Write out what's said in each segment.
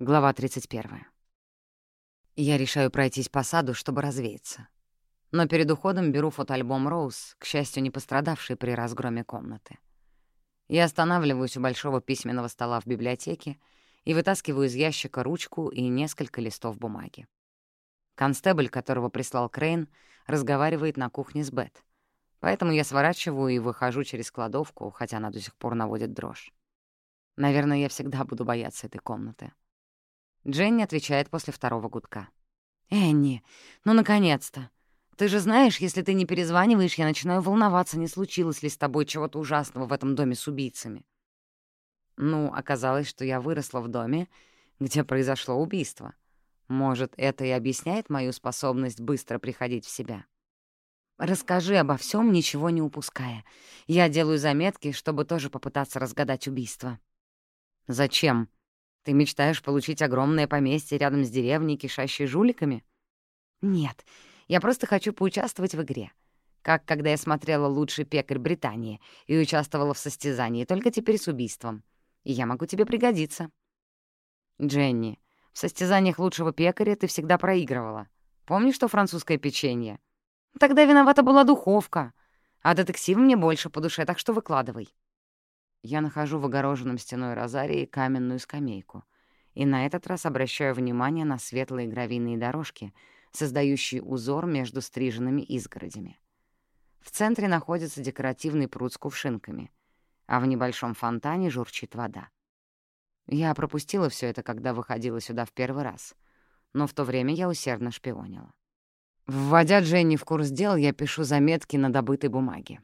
Глава 31. Я решаю пройтись по саду, чтобы развеяться. Но перед уходом беру фотоальбом Роуз, к счастью, не пострадавший при разгроме комнаты. Я останавливаюсь у большого письменного стола в библиотеке и вытаскиваю из ящика ручку и несколько листов бумаги. Констебль, которого прислал Крейн, разговаривает на кухне с Бет. Поэтому я сворачиваю и выхожу через кладовку, хотя она до сих пор наводит дрожь. Наверное, я всегда буду бояться этой комнаты. Дженни отвечает после второго гудка. «Энни, ну, наконец-то! Ты же знаешь, если ты не перезваниваешь, я начинаю волноваться, не случилось ли с тобой чего-то ужасного в этом доме с убийцами». Ну, оказалось, что я выросла в доме, где произошло убийство. Может, это и объясняет мою способность быстро приходить в себя. Расскажи обо всем, ничего не упуская. Я делаю заметки, чтобы тоже попытаться разгадать убийство. Зачем? Ты мечтаешь получить огромное поместье рядом с деревней, кишащей жуликами? Нет, я просто хочу поучаствовать в игре. Как когда я смотрела «Лучший пекарь Британии» и участвовала в состязании, только теперь с убийством. И я могу тебе пригодиться. Дженни, в состязаниях лучшего пекаря ты всегда проигрывала. Помнишь, что французское печенье? Тогда виновата была духовка. А детектив мне больше по душе, так что выкладывай. Я нахожу в огороженном стеной розарии каменную скамейку и на этот раз обращаю внимание на светлые гравийные дорожки, создающие узор между стриженными изгородями. В центре находится декоративный пруд с кувшинками, а в небольшом фонтане журчит вода. Я пропустила все это, когда выходила сюда в первый раз, но в то время я усердно шпионила. Вводя Дженни в курс дел, я пишу заметки на добытой бумаге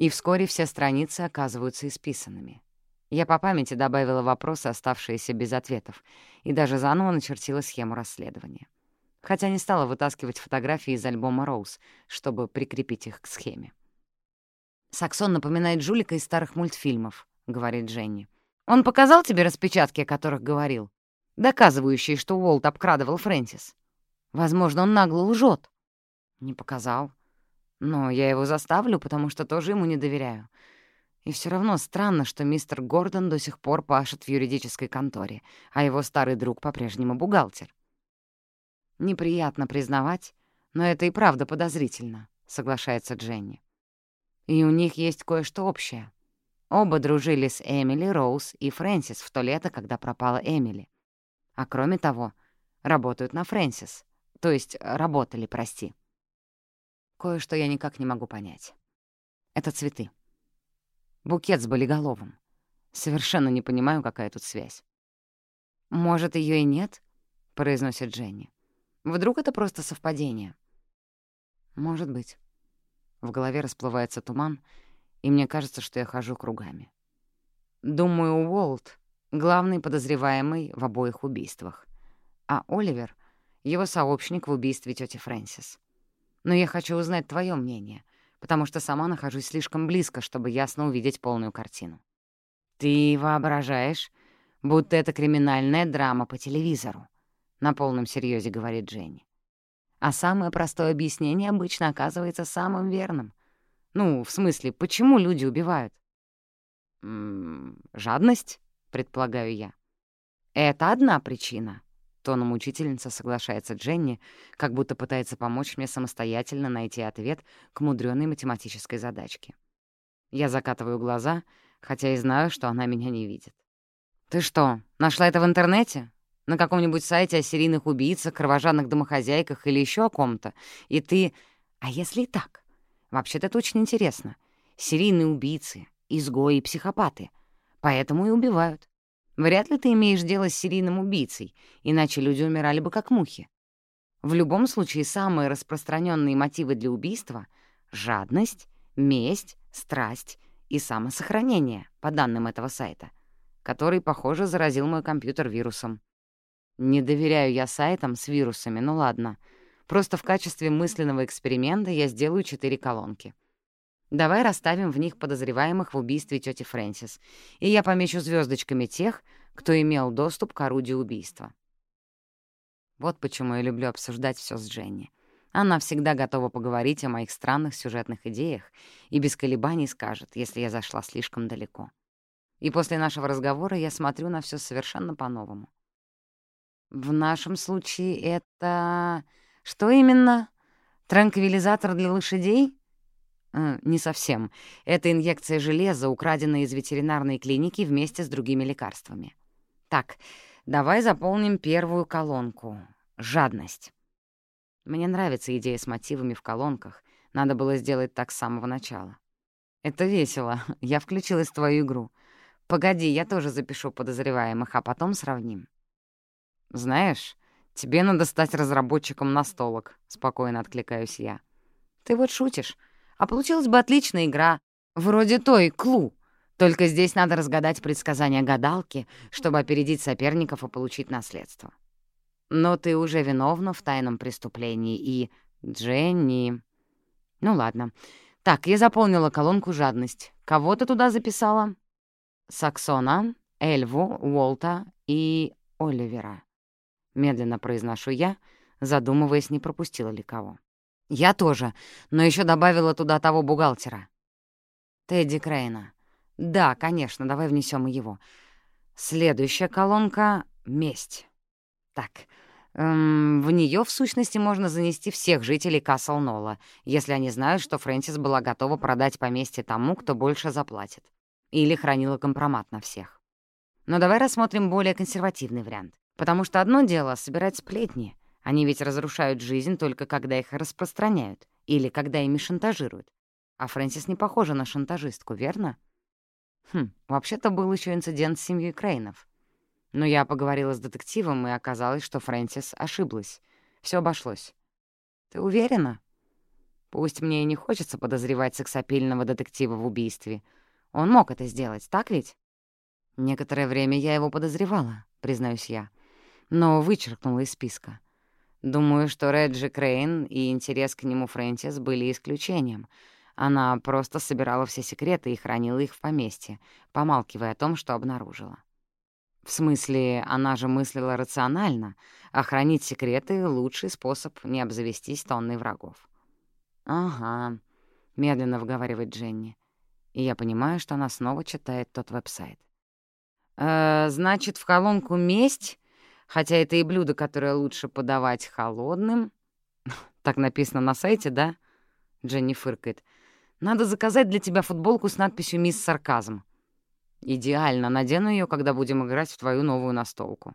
и вскоре все страницы оказываются исписанными. Я по памяти добавила вопросы, оставшиеся без ответов, и даже заново начертила схему расследования. Хотя не стала вытаскивать фотографии из альбома «Роуз», чтобы прикрепить их к схеме. «Саксон напоминает жулика из старых мультфильмов», — говорит Дженни. «Он показал тебе распечатки, о которых говорил, доказывающие, что Уолт обкрадывал Фрэнсис? Возможно, он нагло лжет». «Не показал. Но я его заставлю, потому что тоже ему не доверяю. И все равно странно, что мистер Гордон до сих пор пашет в юридической конторе, а его старый друг по-прежнему бухгалтер. Неприятно признавать, но это и правда подозрительно, соглашается Дженни. И у них есть кое-что общее. Оба дружили с Эмили, Роуз и Фрэнсис в то лето, когда пропала Эмили. А кроме того, работают на Фрэнсис. То есть работали, прости. Кое-что я никак не могу понять. Это цветы. Букет с болиголовым. Совершенно не понимаю, какая тут связь. «Может, ее и нет?» — произносит Дженни. «Вдруг это просто совпадение?» «Может быть». В голове расплывается туман, и мне кажется, что я хожу кругами. Думаю, Уолт — главный подозреваемый в обоих убийствах, а Оливер — его сообщник в убийстве тети Фрэнсис. Но я хочу узнать твое мнение, потому что сама нахожусь слишком близко, чтобы ясно увидеть полную картину. Ты воображаешь, будто это криминальная драма по телевизору, на полном серьезе говорит Дженни. А самое простое объяснение обычно оказывается самым верным. Ну, в смысле, почему люди убивают? М -м, жадность, предполагаю я. Это одна причина, Тоном учительница соглашается Дженни, как будто пытается помочь мне самостоятельно найти ответ к мудрёной математической задачке. Я закатываю глаза, хотя и знаю, что она меня не видит. «Ты что, нашла это в интернете? На каком-нибудь сайте о серийных убийцах, кровожадных домохозяйках или еще о ком-то? И ты... А если и так? Вообще-то это очень интересно. Серийные убийцы, изгои и психопаты. Поэтому и убивают. Вряд ли ты имеешь дело с серийным убийцей, иначе люди умирали бы как мухи. В любом случае, самые распространенные мотивы для убийства — жадность, месть, страсть и самосохранение, по данным этого сайта, который, похоже, заразил мой компьютер вирусом. Не доверяю я сайтам с вирусами, ну ладно. Просто в качестве мысленного эксперимента я сделаю четыре колонки. Давай расставим в них подозреваемых в убийстве тети Фрэнсис, и я помечу звездочками тех, кто имел доступ к орудию убийства. Вот почему я люблю обсуждать все с Дженни. Она всегда готова поговорить о моих странных сюжетных идеях и без колебаний скажет, если я зашла слишком далеко. И после нашего разговора я смотрю на все совершенно по-новому. В нашем случае это... Что именно? Транквилизатор для лошадей? Э, не совсем. Это инъекция железа, украденная из ветеринарной клиники вместе с другими лекарствами. Так, давай заполним первую колонку. Жадность. Мне нравится идея с мотивами в колонках. Надо было сделать так с самого начала. Это весело. Я включилась в твою игру. Погоди, я тоже запишу подозреваемых, а потом сравним. «Знаешь, тебе надо стать разработчиком настолок», — спокойно откликаюсь я. «Ты вот шутишь. А получилась бы отличная игра, вроде той, Клу. Только здесь надо разгадать предсказания гадалки, чтобы опередить соперников и получить наследство. Но ты уже виновна в тайном преступлении, и... Дженни... Ну ладно. Так, я заполнила колонку «Жадность». Кого ты туда записала? Саксона, Эльву, Уолта и Оливера. Медленно произношу я, задумываясь, не пропустила ли кого. Я тоже, но еще добавила туда того бухгалтера. Тедди Крейна. Да, конечно, давай внесем его. Следующая колонка — месть. Так, эм, в нее в сущности можно занести всех жителей Касл-Нола, если они знают, что Фрэнсис была готова продать поместье тому, кто больше заплатит. Или хранила компромат на всех. Но давай рассмотрим более консервативный вариант. Потому что одно дело — собирать сплетни. Они ведь разрушают жизнь только когда их распространяют или когда ими шантажируют. А Фрэнсис не похожа на шантажистку, верно? Хм, вообще-то был еще инцидент с семьей Крейнов. Но я поговорила с детективом, и оказалось, что Фрэнсис ошиблась. Все обошлось. Ты уверена? Пусть мне и не хочется подозревать сексапильного детектива в убийстве. Он мог это сделать, так ведь? Некоторое время я его подозревала, признаюсь я но вычеркнула из списка. Думаю, что Реджи Крейн и интерес к нему Фрэнсис были исключением. Она просто собирала все секреты и хранила их в поместье, помалкивая о том, что обнаружила. В смысле, она же мыслила рационально, а хранить секреты — лучший способ не обзавестись тонной врагов. «Ага», — медленно вговаривает Дженни. И я понимаю, что она снова читает тот веб-сайт. «Э, «Значит, в колонку «Месть» Хотя это и блюдо, которое лучше подавать холодным. Так написано на сайте, да? Дженни фыркает. Надо заказать для тебя футболку с надписью «Мисс Сарказм». Идеально, надену ее, когда будем играть в твою новую настолку.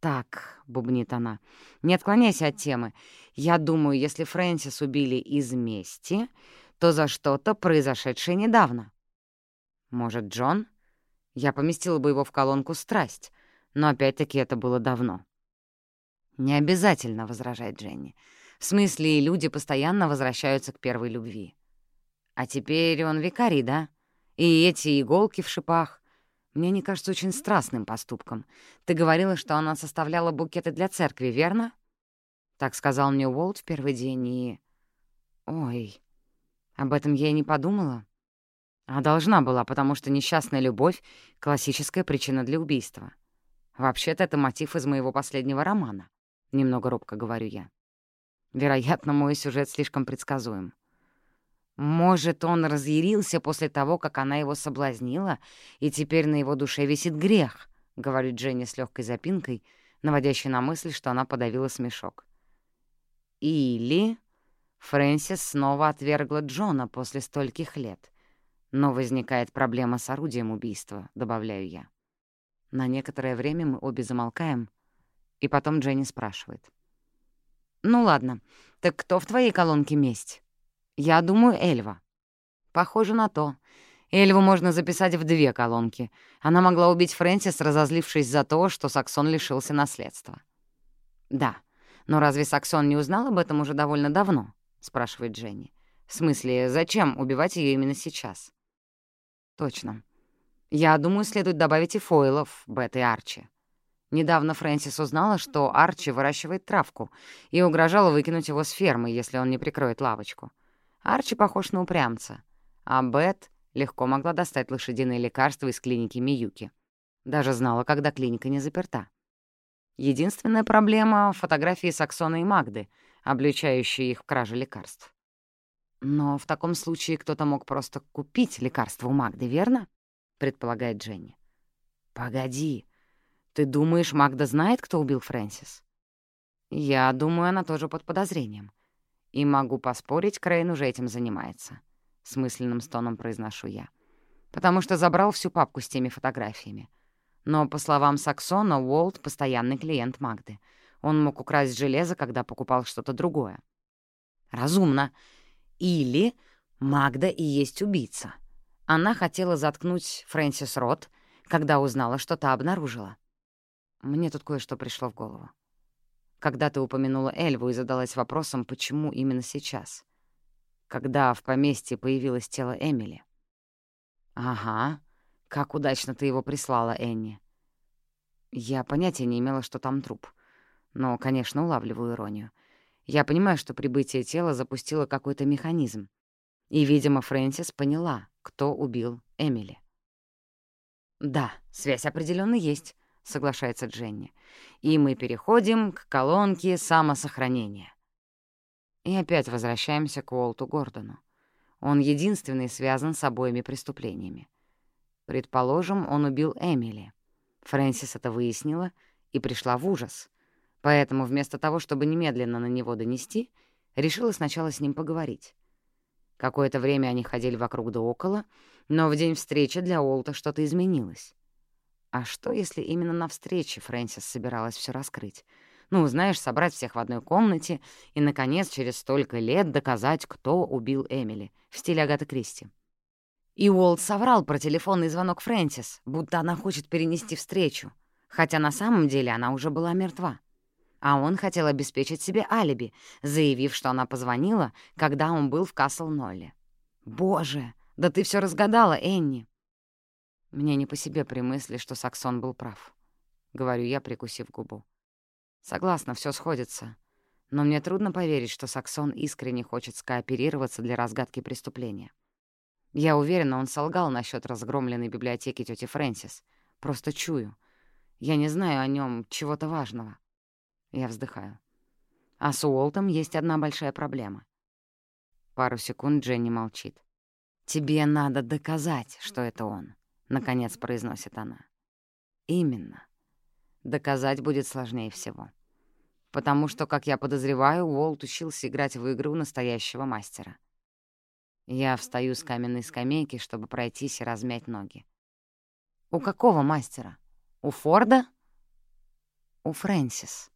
«Так», — бубнит она, — «не отклоняйся от темы. Я думаю, если Фрэнсис убили из мести, то за что-то, произошедшее недавно». «Может, Джон?» Я поместила бы его в колонку «Страсть», но опять-таки это было давно. «Не обязательно», — возражает Дженни. «В смысле, люди постоянно возвращаются к первой любви. А теперь он викарий, да? И эти иголки в шипах. Мне не кажется очень страстным поступком. Ты говорила, что она составляла букеты для церкви, верно?» Так сказал мне Уолт в первый день, и... Ой, об этом я и не подумала. А должна была, потому что несчастная любовь — классическая причина для убийства. Вообще-то это мотив из моего последнего романа. Немного робко говорю я. Вероятно, мой сюжет слишком предсказуем. Может, он разъярился после того, как она его соблазнила, и теперь на его душе висит грех, — говорит Дженни с легкой запинкой, наводящей на мысль, что она подавила смешок. Или Фрэнсис снова отвергла Джона после стольких лет. Но возникает проблема с орудием убийства, добавляю я. На некоторое время мы обе замолкаем, и потом Дженни спрашивает. «Ну ладно, так кто в твоей колонке месть?» «Я думаю, Эльва». «Похоже на то. Эльву можно записать в две колонки. Она могла убить Фрэнсис, разозлившись за то, что Саксон лишился наследства». «Да, но разве Саксон не узнал об этом уже довольно давно?» — спрашивает Дженни. «В смысле, зачем убивать ее именно сейчас?» «Точно. Я думаю, следует добавить и фойлов, Бет и Арчи. Недавно Фрэнсис узнала, что Арчи выращивает травку и угрожала выкинуть его с фермы, если он не прикроет лавочку. Арчи похож на упрямца, а Бет легко могла достать лошадиные лекарства из клиники Миюки. Даже знала, когда клиника не заперта. Единственная проблема — фотографии Саксона и Магды, обличающие их в краже лекарств. Но в таком случае кто-то мог просто купить лекарство у Магды, верно? Предполагает Дженни. «Погоди, Ты думаешь, Магда знает, кто убил Фрэнсис? Я думаю, она тоже под подозрением. И могу поспорить, Крейн уже этим занимается. С мысленным стоном произношу я. Потому что забрал всю папку с теми фотографиями. Но, по словам Саксона, Уолт — постоянный клиент Магды. Он мог украсть железо, когда покупал что-то другое. Разумно. Или Магда и есть убийца. Она хотела заткнуть Фрэнсис рот, когда узнала, что та обнаружила. Мне тут кое-что пришло в голову. Когда ты упомянула Эльву и задалась вопросом, почему именно сейчас? Когда в поместье появилось тело Эмили? Ага, как удачно ты его прислала, Энни. Я понятия не имела, что там труп. Но, конечно, улавливаю иронию. Я понимаю, что прибытие тела запустило какой-то механизм. И, видимо, Фрэнсис поняла, кто убил Эмили. «Да, связь определенно есть», — соглашается Дженни. «И мы переходим к колонке самосохранения». И опять возвращаемся к Уолту Гордону. Он единственный связан с обоими преступлениями. Предположим, он убил Эмили. Фрэнсис это выяснила и пришла в ужас. Поэтому вместо того, чтобы немедленно на него донести, решила сначала с ним поговорить. Какое-то время они ходили вокруг да около, но в день встречи для Уолта что-то изменилось. А что, если именно на встрече Фрэнсис собиралась все раскрыть? Ну, знаешь, собрать всех в одной комнате и, наконец, через столько лет доказать, кто убил Эмили, в стиле Агаты Кристи. И Уолт соврал про телефонный звонок Фрэнсис, будто она хочет перенести встречу, хотя на самом деле она уже была мертва. А он хотел обеспечить себе алиби, заявив, что она позвонила, когда он был в Касл-Нолле. «Боже, да ты все разгадала, Энни!» Мне не по себе при мысли, что Саксон был прав. Говорю я, прикусив губу. Согласна, все сходится. Но мне трудно поверить, что Саксон искренне хочет скооперироваться для разгадки преступления. Я уверена, он солгал насчет разгромленной библиотеки тети Фрэнсис. Просто чую. Я не знаю о нем чего-то важного. Я вздыхаю. А с Уолтом есть одна большая проблема. Пару секунд Дженни молчит. «Тебе надо доказать, что это он», — наконец произносит она. «Именно. Доказать будет сложнее всего. Потому что, как я подозреваю, Уолт учился играть в игры у настоящего мастера. Я встаю с каменной скамейки, чтобы пройтись и размять ноги. «У какого мастера? У Форда?» «У Фрэнсис».